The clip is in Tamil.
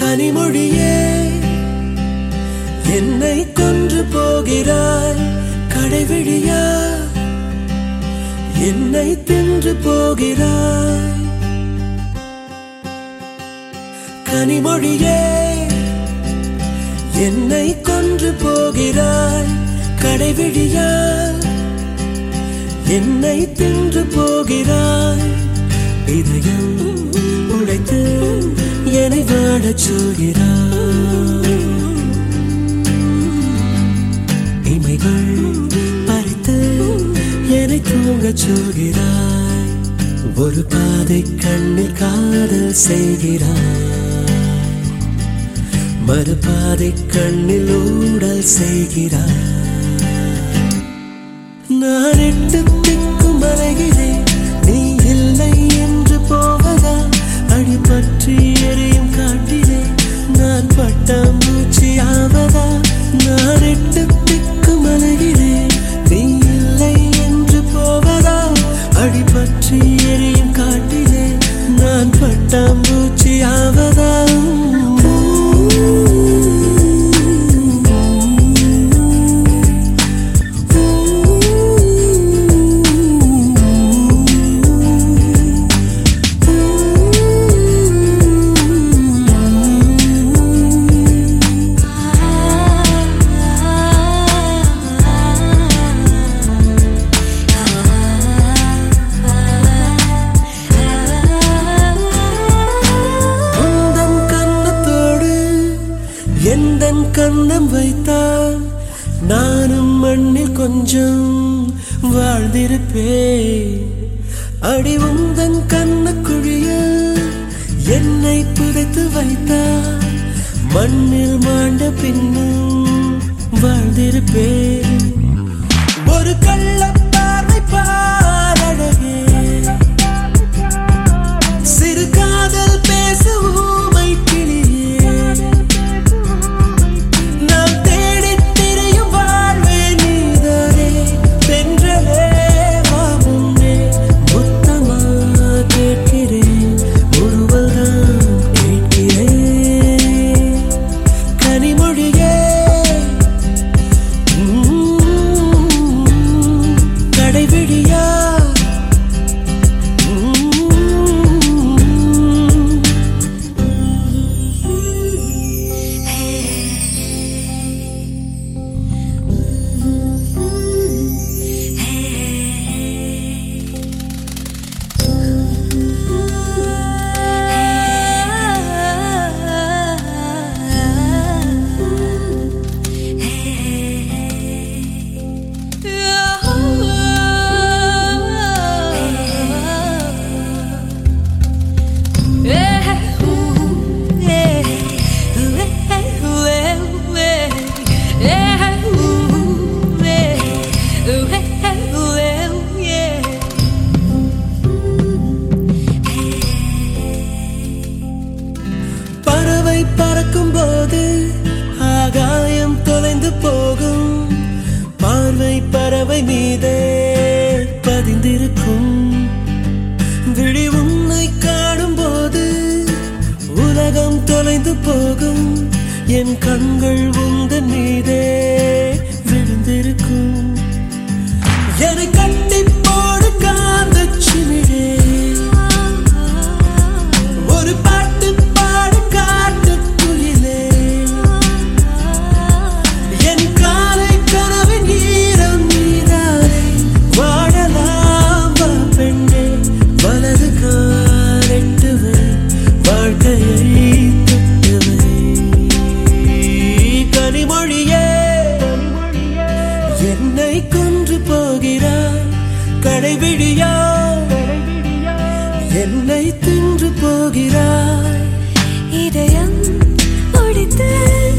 கனிமொழியே. என்னை கொன்று போகிறாய் கடைவிழியா? என்னை தின்று போகிறாய். கனிமொழியே. என்னை கொன்று போகிறாய் கடைவிழியா? என்னை தின்று போகிறாய் என்னை இமைகள் பறித்து என்னை தூங்கச் சொல்கிறாய். ஒரு பாதை கண்ணில் காதல் செய்கிறாய். மறுபாதை கண்ணில் ஊடல் செய்கிறாய். நான் எட்டு திக்கும் அலைகிறேன் எந்தன் கண்ணம் வைத்தால் நானும் மண்ணில் கொஞ்சம் வாழ்ந்திருப்பே அடி உந்தன் கண்ணக்குழியில் என்னை புதைத்து வைத்தால் மண்ணில் மாண்ட பின்னும் வாழ்ந்திருப்பே உலகம் போகும். என் கண்கள் உந்தன் மீதே என்னை தின்று போகிறாய். இதயம் ஒடித்தேன்